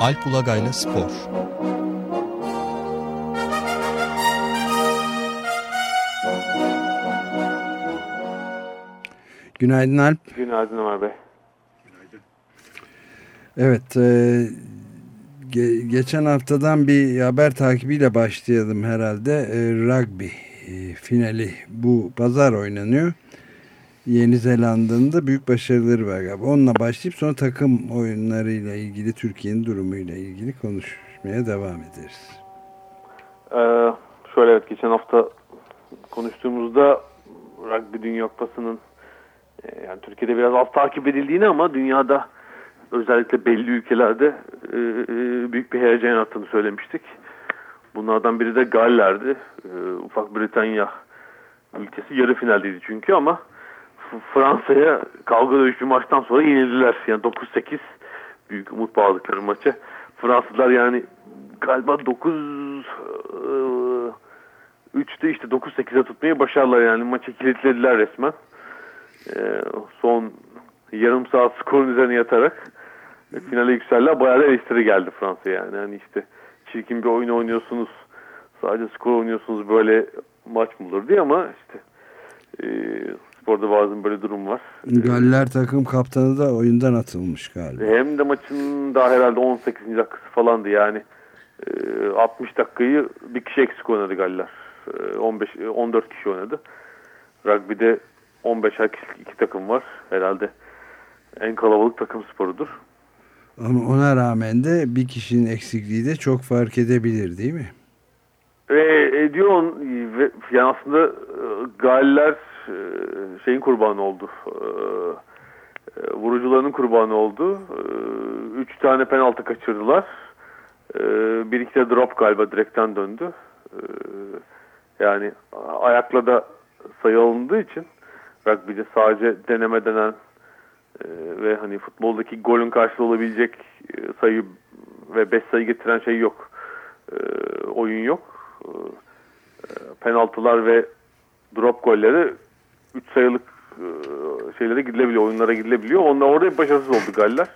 Alp Ulagay'la Spor Günaydın Alp. Günaydın Ömer Bey. Evet, e, ge geçen haftadan bir haber takibiyle başlayalım herhalde. E, rugby e, finali bu pazar oynanıyor. Yeni Zelanda'nın da büyük başarıları var galiba. Onunla başlayıp sonra takım oyunlarıyla ilgili Türkiye'nin durumuyla ilgili konuşmaya devam ederiz. Ee, şöyle evet geçen hafta konuştuğumuzda Rugby Dünya Kupası'nın e, yani Türkiye'de biraz az takip edildiğini ama dünyada özellikle belli ülkelerde e, e, büyük bir heyecan yarattığını söylemiştik. Bunlardan biri de Galler'di. Ufak Britanya ülkesi yarı finaldeydi çünkü ama Fransa'ya kavga dövüş maçtan sonra yenildiler. Yani 9-8 büyük umut bağladıkları maça. Fransızlar yani galiba 9 3'te işte 9-8'e tutmayı başardılar yani maçı kilitlediler resmen. E, son yarım saat skorun üzerine yatarak finale yükseldiler. Bayağı da eleştiri geldi Fransa'ya yani. yani işte çirkin bir oyun oynuyorsunuz sadece skor oynuyorsunuz böyle maç mı olur diye ama işte e, sporda bazen böyle durum var. Galler takım kaptanı da oyundan atılmış galiba. Hem de maçın daha herhalde 18. dakikası falandı yani. E, 60 dakikayı bir kişi eksik oynadı Galler. E, 15 14 kişi oynadı. Rugby'de 15 kişilik iki takım var. Herhalde en kalabalık takım sporudur. Ama ona rağmen de bir kişinin eksikliği de çok fark edebilir değil mi? Ve ediyor yani aslında Galler şeyin kurbanı oldu. Vurucularının kurbanı oldu. Üç tane penaltı kaçırdılar. Bir iki de drop galiba direkten döndü. Yani ayakla da sayı alındığı için rugby'de sadece deneme denen ve hani futboldaki golün karşılığı olabilecek sayı ve 5 sayı getiren şey yok. oyun yok. penaltılar ve drop golleri 3 sayılık şeylere gidilebiliyor, oyunlara gidilebiliyor. Onlar orada başarısız oldu Galler.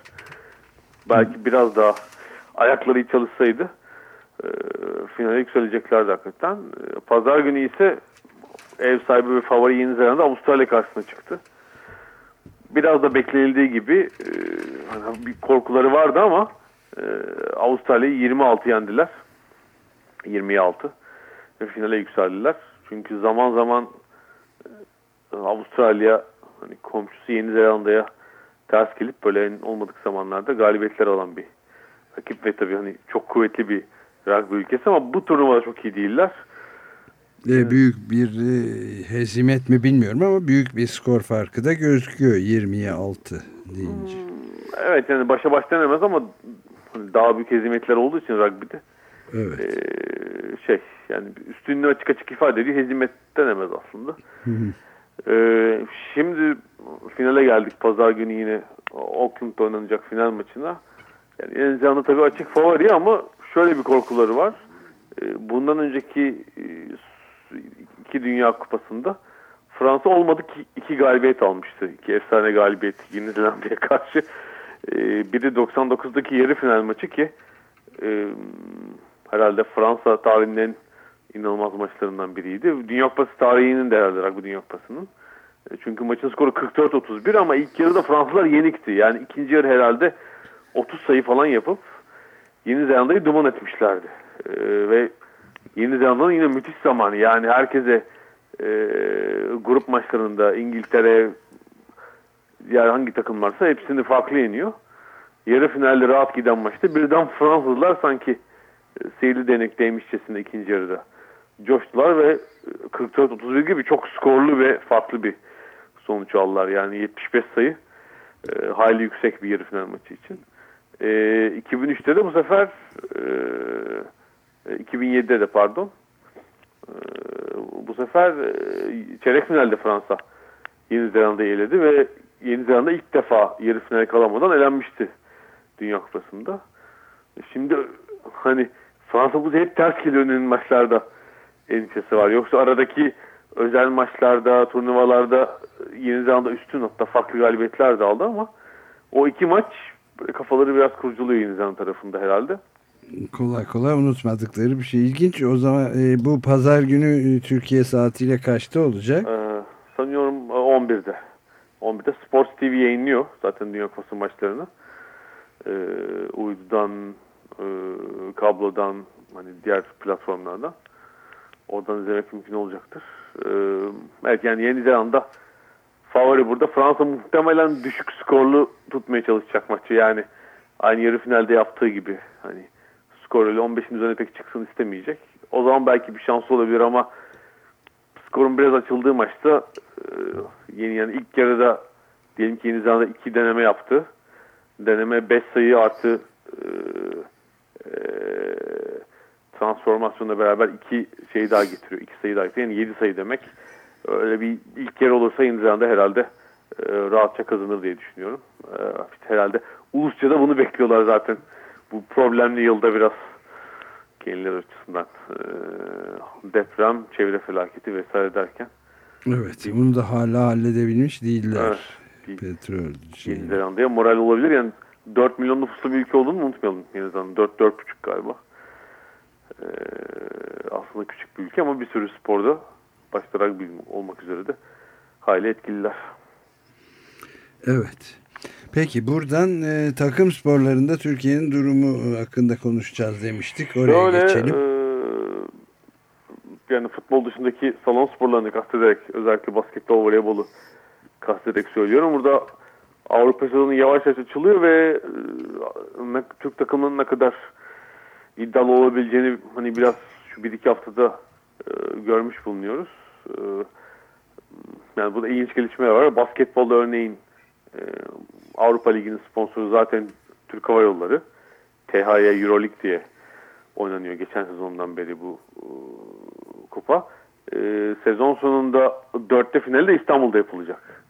Belki biraz daha ayakları iyi çalışsaydı e, finale yükseleceklerdi hakikaten. E, Pazar günü ise ev sahibi ve favori Yeni Zelanda Avustralya karşısına çıktı. Biraz da beklenildiği gibi e, bir korkuları vardı ama e, Avustralya'yı 26 yendiler. 26 ve finale yükseldiler. Çünkü zaman zaman e, Avustralya hani komşusu Yeni Zelanda'ya ters gelip böyle en olmadık zamanlarda galibiyetler alan bir rakip ve tabii hani çok kuvvetli bir rugby ülkesi ama bu turnuvada çok iyi değiller. E, büyük bir e, hezimet mi bilmiyorum ama büyük bir skor farkı da gözüküyor 20'ye 6 deyince. Hmm, evet yani başa baş denemez ama hani daha büyük hezimetler olduğu için rugby'de evet. e, şey yani üstünlüğü açık açık ifade ediyor hezimet denemez aslında. E, şimdi finale geldik pazar günü yine Auckland'da oynanacak final maçına. Yani Yeni tabii açık favori ama şöyle bir korkuları var. E, bundan önceki e, iki Dünya Kupası'nda Fransa olmadı ki iki galibiyet almıştı. İki efsane galibiyet Yeni Zelanda'ya karşı. E, biri 99'daki yarı final maçı ki e, herhalde Fransa tarihinin inanılmaz maçlarından biriydi. Dünya Kupası tarihinin de herhalde bu Dünya Kupası'nın. E, çünkü maçın skoru 44-31 ama ilk yarıda Fransızlar yenikti. Yani ikinci yarı herhalde 30 sayı falan yapıp Yeni Zelanda'yı duman etmişlerdi. E, ve Yeni Zelanda'nın yine müthiş zamanı. Yani herkese e, grup maçlarında İngiltere diğer hangi takım varsa hepsini farklı yeniyor. Yarı finalde rahat giden maçta birden Fransızlar sanki e, seyirli denekteymişçesinde ikinci yarıda coştular ve 44-31 gibi çok skorlu ve farklı bir sonuç aldılar. Yani 75 sayı e, hayli yüksek bir yarı final maçı için. E, 2003'te de bu sefer e, 2007'de de pardon e, bu sefer e, çeyrek finalde Fransa Yeni Zelanda'yı eledi ve Yeni Zelanda ilk defa yarı finale kalamadan elenmişti Dünya Kupası'nda. Şimdi hani Fransa bu hep ters geliyor önün maçlarda endişesi var. Yoksa aradaki özel maçlarda, turnuvalarda Yeni Zelanda üstün hatta farklı galibiyetler de aldı ama o iki maç kafaları biraz kurculuyor Yeni tarafında herhalde. Kolay kolay unutmadıkları bir şey. İlginç. O zaman e, bu pazar günü e, Türkiye saatiyle kaçta olacak? Ee, sanıyorum 11'de. 11'de Sports TV yayınlıyor zaten Dünya Kupası maçlarını. Ee, uydudan, e, kablodan, hani diğer platformlardan. Oradan izlemek mümkün olacaktır. Ee, evet yani Yeni Zelanda favori burada. Fransa muhtemelen düşük skorlu tutmaya çalışacak maçı. Yani aynı yarı finalde yaptığı gibi. Hani skor öyle 15'in üzerine pek çıksın istemeyecek. O zaman belki bir şans olabilir ama skorun biraz açıldığı maçta e, yeni yani ilk yarıda diyelim ki Yeni Zelanda iki deneme yaptı. Deneme 5 sayı artı e, e, transformasyonla beraber iki şey daha getiriyor. iki sayı daha getiriyor. Yani 7 sayı demek. Öyle bir ilk yer olursa Zelanda herhalde e, rahatça kazanır diye düşünüyorum. E, işte herhalde Ulusça'da bunu bekliyorlar zaten. Bu problemli yılda biraz kendileri açısından e, deprem, çevre felaketi vesaire derken. Evet, bunu da hala halledebilmiş değiller. Evet, Petrol. Yeni Zelanda'ya moral olabilir. Yani 4 milyon nüfuslu bir ülke olduğunu unutmayalım. Yeni Zelanda 4-4,5 galiba. Ee, aslında küçük bir ülke ama bir sürü sporda başta rugby olmak üzere de hayli etkililer. Evet. Peki buradan e, takım sporlarında Türkiye'nin durumu hakkında konuşacağız demiştik. Oraya Şöyle, geçelim. E, yani futbol dışındaki salon sporlarını kastederek özellikle basketbol, voleybolu kastederek söylüyorum. Burada Avrupa sezonu yavaş yavaş açılıyor ve e, Türk takımının ne kadar iddialı olabileceğini hani biraz şu bir iki haftada e, görmüş bulunuyoruz. E, yani burada ilginç gelişmeler var. Basketbolda örneğin e, Avrupa Ligi'nin sponsoru zaten Türk Hava Yolları. THY Euroleague diye oynanıyor geçen sezondan beri bu e, kupa. E, sezon sonunda dörtte finali de İstanbul'da yapılacak.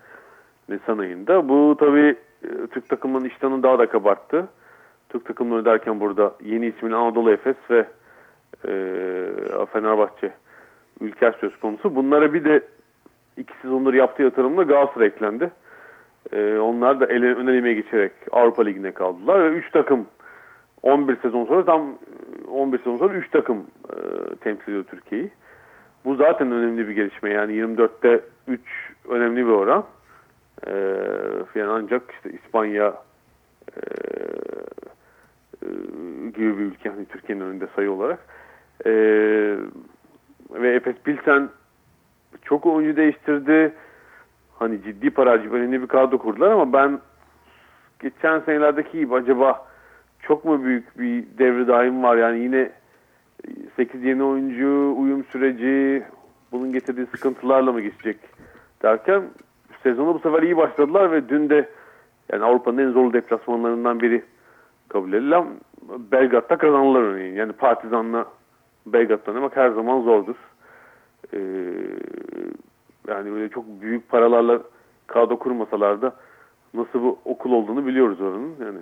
Nisan ayında. Bu tabii e, Türk takımının iştahını daha da kabarttı. Türk takımları derken burada yeni ismini Anadolu Efes ve e, Fenerbahçe ülker söz konusu. Bunlara bir de iki sezondur yaptığı yatırımla Galatasaray eklendi. E, onlar da ele, ön elime geçerek Avrupa Ligi'ne kaldılar ve 3 takım 11 sezon sonra tam 11 sezon sonra 3 takım e, temsil ediyor Türkiye'yi. Bu zaten önemli bir gelişme. Yani 24'te 3 önemli bir oran. E, yani ancak işte İspanya e, gibi bir ülke hani Türkiye'nin önünde sayı olarak. E, ve Efes Pilsen çok oyuncu değiştirdi. Hani ciddi para harcayıp önemli bir kadro kurdular ama ben geçen senelerdeki gibi acaba çok mu büyük bir devre daim var yani yine 8 yeni oyuncu, uyum süreci, bunun getirdiği sıkıntılarla mı geçecek derken sezonu bu sefer iyi başladılar ve dün de yani Avrupa'nın en zorlu deplasmanlarından biri kabul edilen Belgrad'da kazanırlar örneğin. Yani Partizan'la Belgrad'da oynamak her zaman zordur. Ee, yani öyle çok büyük paralarla kadro kurmasalar da nasıl bir okul olduğunu biliyoruz oranın. Yani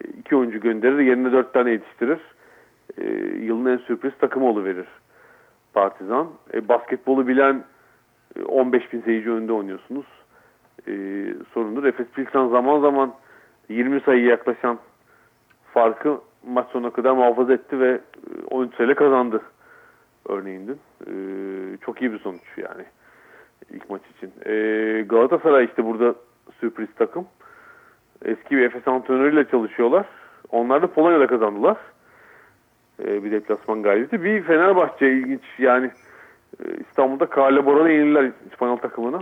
e, iki oyuncu gönderir, yerine dört tane yetiştirir. E, yılın en sürpriz takımı verir Partizan. E, basketbolu bilen 15 e, bin seyirci önünde oynuyorsunuz. E, sorundur. Efes Pilsen zaman zaman 20 sayıya yaklaşan farkı maç sonuna kadar muhafaza etti ve 13 sayıyla kazandı örneğin dün. E, çok iyi bir sonuç yani ilk maç için. E, Galatasaray işte burada sürpriz takım. Eski bir Efes antrenörüyle çalışıyorlar. Onlar da Polonya'da kazandılar. E, bir deplasman galibiyeti. Bir Fenerbahçe ilginç yani e, İstanbul'da Boran'ı yenildiler İspanyol takımına.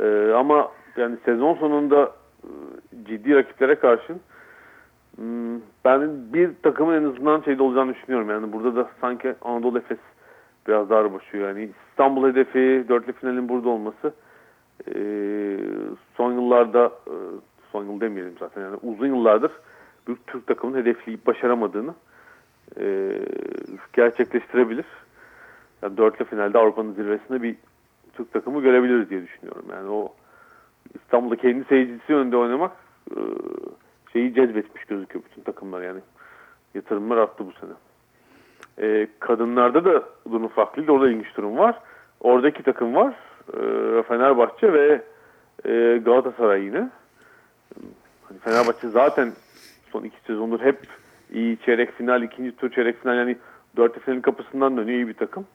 E, ama yani sezon sonunda e, ciddi rakiplere karşın ben bir takımın en azından şeyde olacağını düşünüyorum. Yani burada da sanki Anadolu Efes biraz daha başlıyor. Yani İstanbul hedefi, dörtlü finalin burada olması e, son yıllarda e, son yıl demeyelim zaten yani uzun yıllardır bir Türk takımının hedefleyip başaramadığını e, gerçekleştirebilir. Yani dörtlü finalde Avrupa'nın zirvesinde bir Türk takımı görebiliriz diye düşünüyorum. Yani o İstanbul'da kendi seyircisi önünde oynamak e, şeyi cezbetmiş gözüküyor bütün takımlar yani. Yatırımlar arttı bu sene. E, kadınlarda da durum farklı. Orada ilginç durum var. Oradaki takım var. E, Fenerbahçe ve e, Galatasaray yine. Hani Fenerbahçe zaten son iki sezondur hep iyi çeyrek final, ikinci tur çeyrek final yani dörtte finalin kapısından dönüyor iyi bir takım.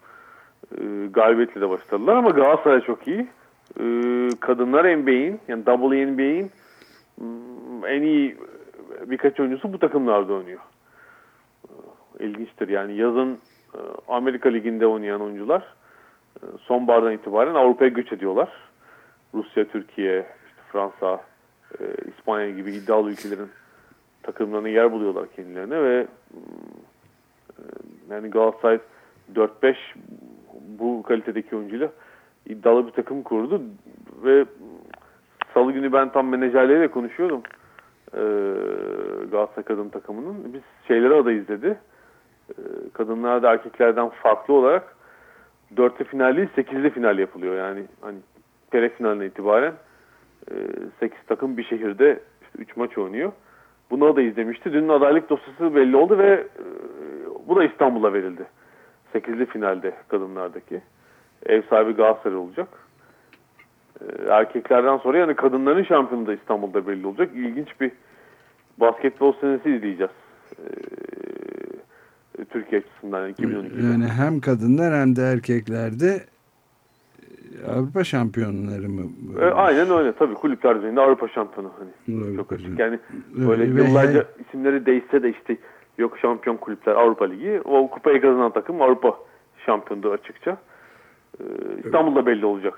E, galibiyetle de başladılar ama Galatasaray çok iyi. E, kadınlar NBA'in yani WNBA'in hmm, en iyi birkaç oyuncusu bu takımlarda oynuyor. E, ilginçtir yani yazın e, Amerika Ligi'nde oynayan oyuncular e, sonbahardan itibaren Avrupa'ya göç ediyorlar. Rusya, Türkiye, işte Fransa, e, İspanya gibi iddialı ülkelerin takımlarına yer buluyorlar kendilerine ve e, yani Galatasaray 4-5 bu kalitedeki oyuncuyla iddialı bir takım kurdu ve salı günü ben tam menajerleriyle konuşuyordum. E, Galatasaray kadın takımının. Biz şeyleri adayız dedi. E, kadınlar da erkeklerden farklı olarak dörtte final değil sekizli final yapılıyor. Yani hani çeyrek finaline itibaren e, 8 takım bir şehirde işte 3 maç oynuyor. Bunu da izlemişti. Dün adaylık dosyası belli oldu ve e, bu da İstanbul'a verildi. 8'li finalde kadınlardaki. Ev sahibi Galatasaray olacak. E, erkeklerden sonra yani kadınların şampiyonu da İstanbul'da belli olacak. İlginç bir basketbol senesi izleyeceğiz. E, Türkiye açısından yani 2012'de. Yani hem kadınlar hem de erkeklerde Avrupa şampiyonları mı? E, aynen öyle. Tabii kulüpler düzeyinde Avrupa şampiyonu. Hani çok açık. Yani böyle Ve- yıllarca isimleri değişse de işte yok şampiyon kulüpler Avrupa Ligi. O kupayı kazanan takım Avrupa şampiyonluğu açıkça. Ee, İstanbul'da belli olacak.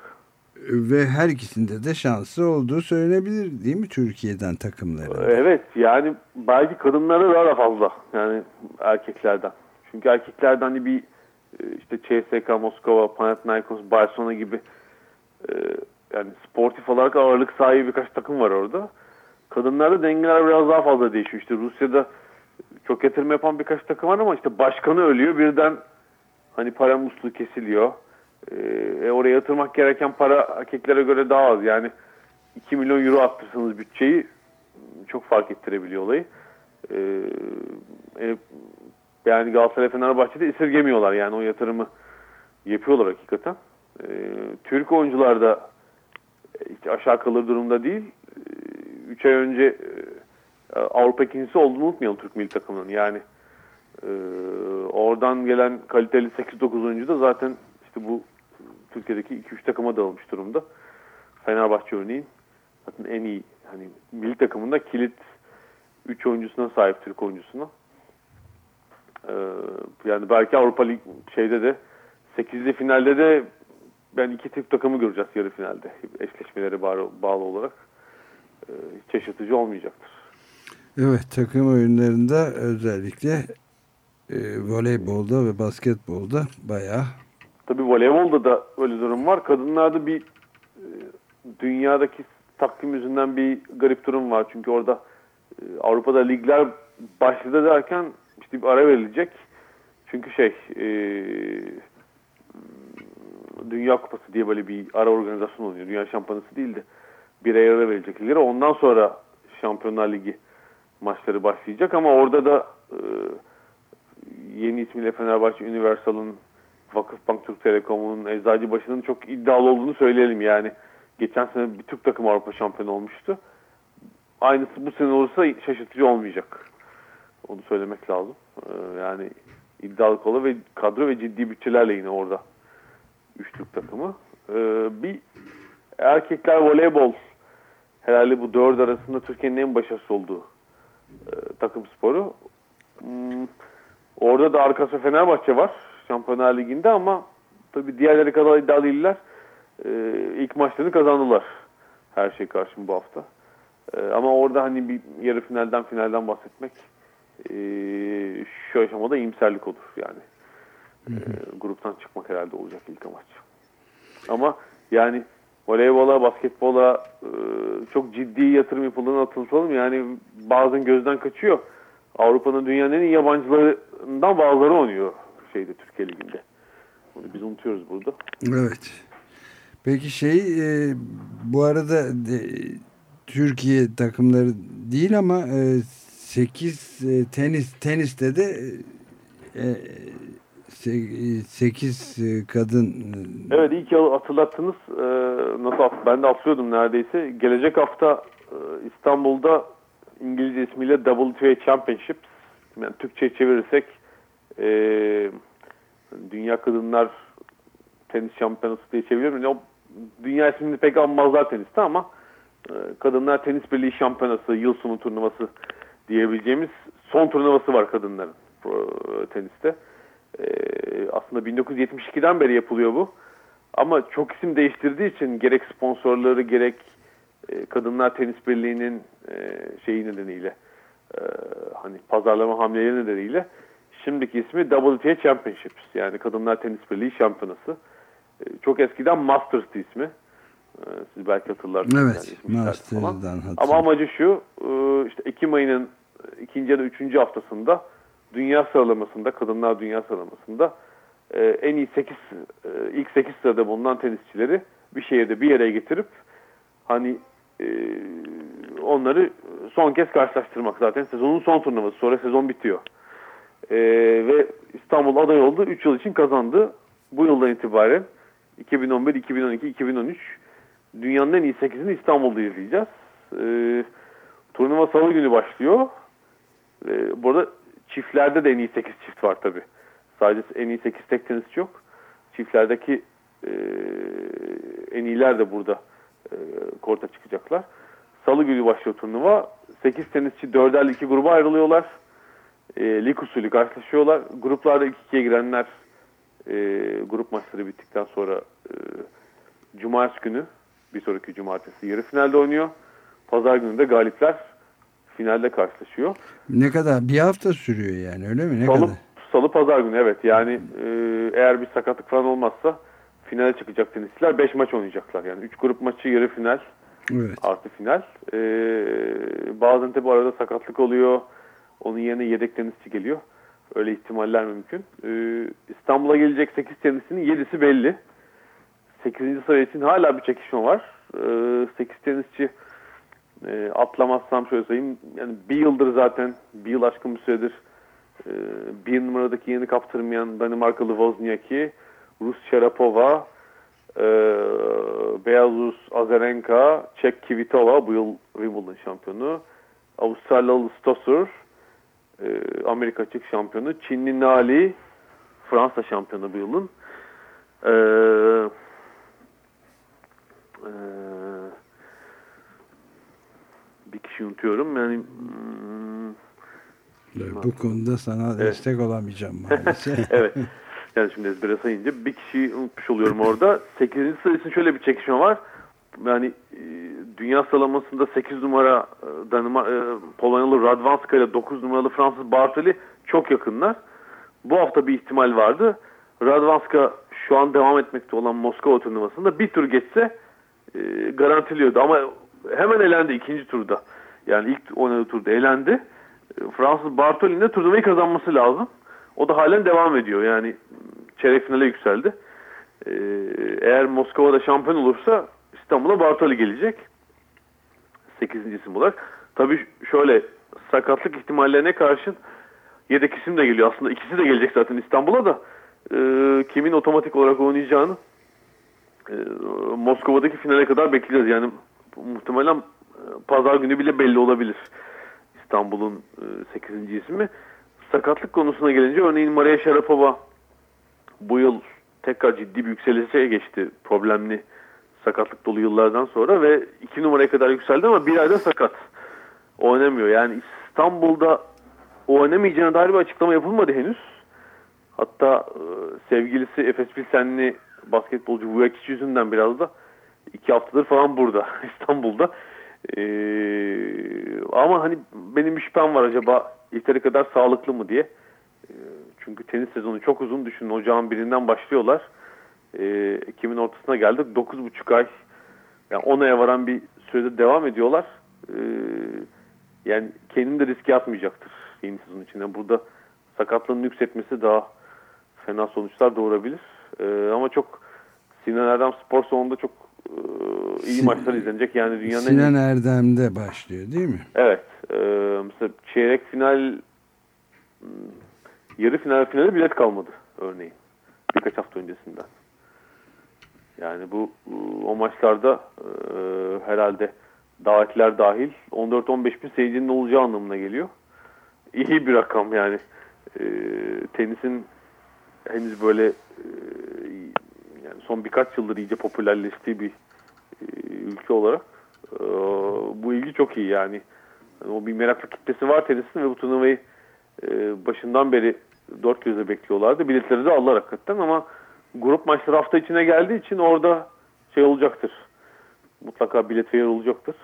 Ve her ikisinde de şansı olduğu söylenebilir değil mi Türkiye'den takımların? Evet yani belki kadınlarda daha da fazla yani erkeklerden. Çünkü erkeklerden hani bir e, işte CSKA Moskova, Panathinaikos, Barcelona gibi e, yani sportif olarak ağırlık sahibi birkaç takım var orada. Kadınlarda dengeler biraz daha fazla değişiyor. İşte Rusya'da çok yatırım yapan birkaç takım var ama işte başkanı ölüyor birden hani para musluğu kesiliyor. E, e, oraya yatırmak gereken para erkeklere göre daha az. Yani 2 milyon euro attırsanız bütçeyi çok fark ettirebiliyor olayı. E, e, yani Galatasaray Fenerbahçe'de esirgemiyorlar yani o yatırımı yapıyorlar hakikaten. E, Türk oyuncular da hiç aşağı kalır durumda değil. 3 ay önce e, Avrupa ikincisi olduğunu unutmayalım Türk milli takımının. Yani e, oradan gelen kaliteli 8-9 oyuncu da zaten işte bu Türkiye'deki 2-3 takıma dağılmış durumda. Fenerbahçe örneğin zaten en iyi hani milli takımında kilit 3 oyuncusuna sahip Türk oyuncusuna. Ee, yani belki Avrupa Lig şeyde de 8'li finalde de ben iki Türk takımı göreceğiz yarı finalde. Eşleşmeleri bağlı, olarak. Hiç şaşırtıcı olmayacaktır. Evet takım oyunlarında özellikle e, voleybolda ve basketbolda bayağı Tabii voleybolda da öyle durum var. Kadınlarda bir e, dünyadaki takvim yüzünden bir garip durum var. Çünkü orada e, Avrupa'da ligler başladı derken işte bir ara verilecek. Çünkü şey e, Dünya Kupası diye böyle bir ara organizasyon oluyor. Dünya Şampiyonası değil de bir ara verilecek liglere. Ondan sonra Şampiyonlar Ligi maçları başlayacak ama orada da e, yeni ismiyle Fenerbahçe Universal'ın Vakıfbank Türk Telekom'un Eczacıbaşı'nın çok iddialı olduğunu söyleyelim yani. Geçen sene bir Türk takımı Avrupa şampiyonu olmuştu. Aynısı bu sene olursa şaşırtıcı olmayacak. Onu söylemek lazım. Ee, yani iddialı kola ve kadro ve ciddi bütçelerle yine orada. Üç Türk takımı. Ee, bir erkekler voleybol herhalde bu dört arasında Türkiye'nin en başarısı olduğu e, takım sporu. Hmm, orada da arkası Fenerbahçe var. Şampiyonlar Ligi'nde ama tabii diğerleri kadar iddialı değiller. Ee, ilk maçlarını kazandılar. Her şey karşım bu hafta. Ee, ama orada hani bir yarı finalden finalden bahsetmek e, şu aşamada iyimserlik olur yani. E, gruptan çıkmak herhalde olacak ilk amaç. Ama yani voleybola, basketbola e, çok ciddi yatırım yapıldığını hatırlatalım. Yani bazen gözden kaçıyor. Avrupa'nın dünyanın en iyi yabancılarından bazıları oynuyor şeyde Türkiye Ligi'nde. Bunu biz unutuyoruz burada. Evet. Peki şey e, bu arada de, Türkiye takımları değil ama e, 8 e, tenis teniste de e, 8 e, kadın e, Evet iyi ki hatırlattınız. Ee, nasıl ben de atlıyordum neredeyse. Gelecek hafta e, İstanbul'da İngilizce ismiyle WTA Championships. Yani Türkçe çevirirsek e, Dünya Kadınlar Tenis Şampiyonası diye çeviriyorum. Yani o dünya ismini pek anmazlar teniste ama e, Kadınlar Tenis Birliği Şampiyonası, yıl sonu turnuvası diyebileceğimiz son turnuvası var kadınların e, teniste. E, aslında 1972'den beri yapılıyor bu. Ama çok isim değiştirdiği için gerek sponsorları gerek e, Kadınlar Tenis Birliği'nin e, şeyi nedeniyle hani pazarlama hamleleri nedeniyle şimdiki ismi WTA Championships yani Kadınlar Tenis Birliği Şampiyonası. E, çok eskiden Masters'tı ismi. E, siz belki hatırlarsınız. Evet, yani Masters'dan. Ama amacı şu, e, işte Ekim ayının ikinci ya da üçüncü haftasında dünya sıralamasında, kadınlar dünya sıralamasında e, en iyi 8 e, ilk 8 sırada bulunan tenisçileri bir şehirde bir yere getirip hani onları son kez karşılaştırmak zaten sezonun son turnuvası sonra sezon bitiyor. E, ve İstanbul aday oldu. 3 yıl için kazandı. Bu yıldan itibaren 2011, 2012, 2013 dünyanın en iyi 8'ini İstanbul'da izleyeceğiz. E, turnuva salı günü başlıyor. E, bu arada çiftlerde de en iyi 8 çift var tabi. Sadece en iyi 8 tek tenisçi yok. Çiftlerdeki e, en iyiler de burada e, korta çıkacaklar. Salı günü başlıyor turnuva. 8 tenisçi 4'er 2 gruba ayrılıyorlar. E, lig usulü karşılaşıyorlar. Gruplarda 2-2'ye girenler e, grup maçları bittikten sonra e, Cumartesi günü bir sonraki cumartesi yarı finalde oynuyor. Pazar günü de galipler finalde karşılaşıyor. Ne kadar? Bir hafta sürüyor yani öyle mi? Ne salı, kadar? Salı pazar günü evet. Yani e, eğer bir sakatlık falan olmazsa finale çıkacak tenisçiler 5 maç oynayacaklar. Yani 3 grup maçı yarı final Evet. artı final. E, bazen de bu arada sakatlık oluyor. Onun yerine yedek tenisçi geliyor. Öyle ihtimaller mümkün. E, İstanbul'a gelecek 8 tenisçinin 7'si belli. 8. sıra için hala bir çekişme var. E, 8 tenisçi e, atlamazsam şöyle sayayım. Yani bir yıldır zaten bir yıl aşkın bir süredir e, bir numaradaki yeni kaptırmayan Danimarkalı Wozniacki, Rus Sharapova, e, Belarus Azarenka, Çek Kvitova bu yıl Wimbledon şampiyonu, Avustralyalı Stosur, e, Amerika açık şampiyonu, Çinli Nali, Fransa şampiyonu bu yılın. E, e, bir kişi unutuyorum. Yani hmm, Bu konuda sana destek olamayacağım maalesef. evet. Yani şimdi ezbere sayınca bir kişiyi unutmuş oluyorum orada. 8. sıra için şöyle bir çekişme var. Yani dünya sıralamasında 8 numara e, Danimar e, Polonyalı Radwanska ile 9 numaralı Fransız Bartoli çok yakınlar. Bu hafta bir ihtimal vardı. Radwanska şu an devam etmekte olan Moskova turnuvasında bir tur geçse e, garantiliyordu ama hemen elendi ikinci turda. Yani ilk oynadığı turda elendi. E, Fransız Bartoli'nin de turnuvayı kazanması lazım. O da halen devam ediyor. Yani çeyrek finale yükseldi. E, eğer Moskova'da şampiyon olursa İstanbul'a Bartoli gelecek. 8. isim olarak. Tabii şöyle sakatlık ihtimallerine karşın yedek isim de geliyor. Aslında ikisi de gelecek zaten İstanbul'a da. E, kimin otomatik olarak oynayacağını e, Moskova'daki finale kadar bekleyeceğiz. Yani muhtemelen e, pazar günü bile belli olabilir. İstanbul'un e, 8. ismi. Sakatlık konusuna gelince örneğin Maria Sharapova bu yıl tekrar ciddi bir yükselişe geçti problemli sakatlık dolu yıllardan sonra ve iki numaraya kadar yükseldi ama bir ayda sakat. Oynamıyor. Yani İstanbul'da oynamayacağına dair bir açıklama yapılmadı henüz. Hatta e, sevgilisi Efes Pilsenli basketbolcu Vujacic yüzünden biraz da iki haftadır falan burada İstanbul'da. Ee, ama hani benim bir şüphem var acaba yeteri kadar sağlıklı mı diye. Ee, çünkü tenis sezonu çok uzun düşünün. Ocağın birinden başlıyorlar. Ee, Ekim'in ortasına geldik. 9,5 ay yani 10 aya varan bir sürede devam ediyorlar. Ee, yani kendini de riske atmayacaktır yeni sezon içinde. Burada sakatlığın yükseltmesi daha fena sonuçlar doğurabilir. Ee, ama çok Sinan Erdem spor salonunda çok e, iyi Sin- maçlar izlenecek. Yani dünyanın en Sinan Erdem'de başlıyor değil mi? Evet. E, mesela çeyrek final yarı final finale bilet kalmadı örneğin. Birkaç hafta öncesinden. Yani bu o maçlarda e, herhalde davetler dahil 14-15 bin seyircinin olacağı anlamına geliyor. İyi bir rakam yani. E, tenisin henüz böyle e, yani son birkaç yıldır iyice popülerleştiği bir e, ülke olarak e, bu ilgi çok iyi yani. yani. O bir meraklı kitlesi var tenisin ve bu turnuvayı e, başından beri dört gözle bekliyorlardı. Biletleri de aldılar hakikaten ama grup maçları hafta içine geldiği için orada şey olacaktır. Mutlaka bilet yer olacaktır.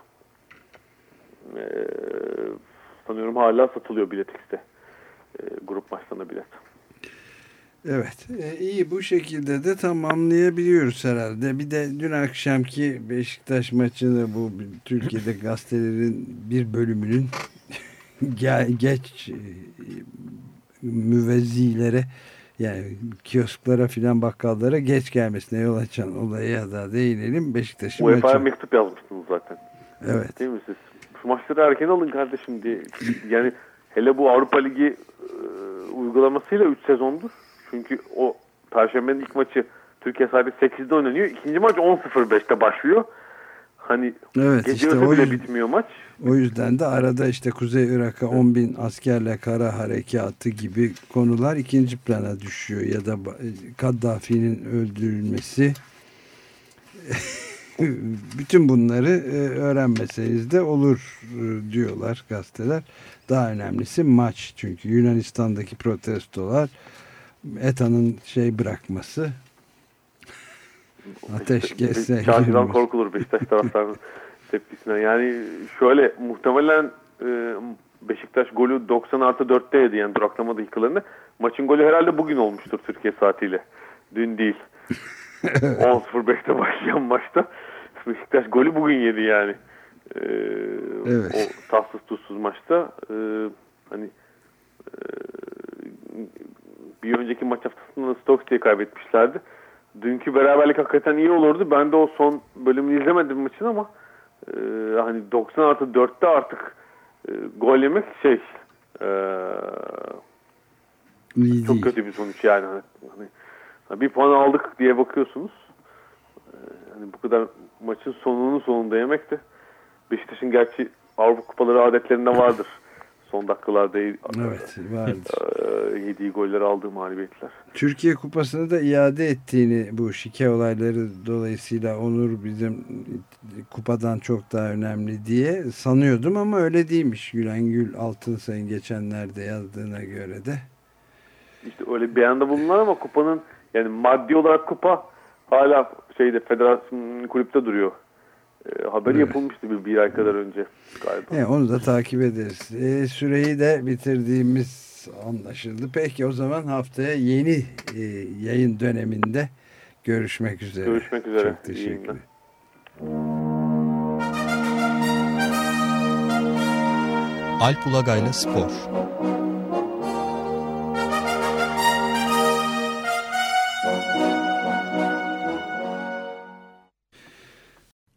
Ee, sanıyorum hala satılıyor bilet işte. Ee, grup maçlarına bilet. Evet e, iyi bu şekilde de tamamlayabiliyoruz herhalde. Bir de dün akşamki Beşiktaş maçını bu Türkiye'de gazetelerin bir bölümünün geç e, müvezzilere yani kiosklara filan bakkallara geç gelmesine yol açan olaya da değinelim. Beşiktaş'ın UEFA'ya maçı... mektup yazmıştınız zaten. Evet. Değil mi siz? Şu maçları erken alın kardeşim diye. Yani hele bu Avrupa Ligi e, uygulamasıyla 3 sezondur. Çünkü o Perşembe'nin ilk maçı Türkiye saati 8'de oynanıyor. İkinci maç 10.05'te başlıyor. Hani evet, gece işte o bile bitmiyor maç. O yüzden de arada işte Kuzey Irak'a 10 bin askerle kara harekatı gibi konular ikinci plana düşüyor. Ya da Kaddafi'nin öldürülmesi bütün bunları e, öğrenmeseniz de olur e, diyorlar gazeteler. Daha önemlisi maç çünkü Yunanistan'daki protestolar ETA'nın şey bırakması ateş kesse Çarşıdan korkulur Beşiktaş taraftarının tepkisine. Yani şöyle muhtemelen e, Beşiktaş golü 90 artı 4'te yedi yani duraklama dakikalarında. Maçın golü herhalde bugün olmuştur Türkiye saatiyle. Dün değil. 10.05'te başlayan maçta Beşiktaş golü bugün yedi yani. Ee, evet. O tatsız tuzsuz maçta e, hani e, bir önceki maç haftasında Stokes diye kaybetmişlerdi. Dünkü beraberlik hakikaten iyi olurdu. Ben de o son bölümünü izlemedim maçın ama e, hani 90 artı 4'te artık e, gol yemek şey e, çok kötü bir sonuç yani. Hani, hani bir puan aldık diye bakıyorsunuz. E, hani bu kadar maçın sonunun sonunda yemek de Beşiktaş'ın gerçi Avrupa Kupaları adetlerinde vardır son dakikalarda evet, vardır. yediği goller aldığı mağlubiyetler. Türkiye Kupası'nı da iade ettiğini bu şike olayları dolayısıyla Onur bizim kupadan çok daha önemli diye sanıyordum ama öyle değilmiş. Gülen Gül Altınsay'ın geçenlerde yazdığına göre de. İşte öyle bir beyanda bulunan ama kupanın yani maddi olarak kupa hala şeyde federasyon kulüpte duruyor. E, haberi evet. yapılmıştı bir, bir ay kadar önce galiba. E, onu da takip ederiz. E, süreyi de bitirdiğimiz anlaşıldı. Peki o zaman haftaya yeni e, yayın döneminde görüşmek üzere. Görüşmek üzere. Çok teşekkür ederim. Alp Ulagay'la Spor